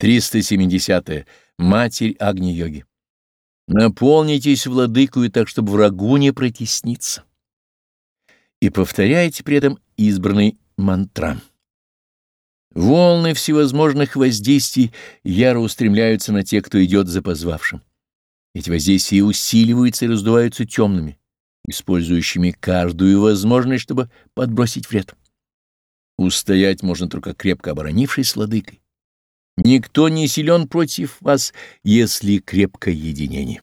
370. -е. Матерь Агни-йоги. Наполнитесь владыкою так, чтобы врагу не протесниться. И повторяйте при этом избранный мантрам. Волны всевозможных воздействий яро устремляются на тех, кто идет за позвавшим. Эти воздействия усиливаются и раздуваются темными, использующими каждую возможность, чтобы подбросить вред. Устоять можно только крепко оборонившись ладыкой. Никто не силен против вас, если крепкое единение.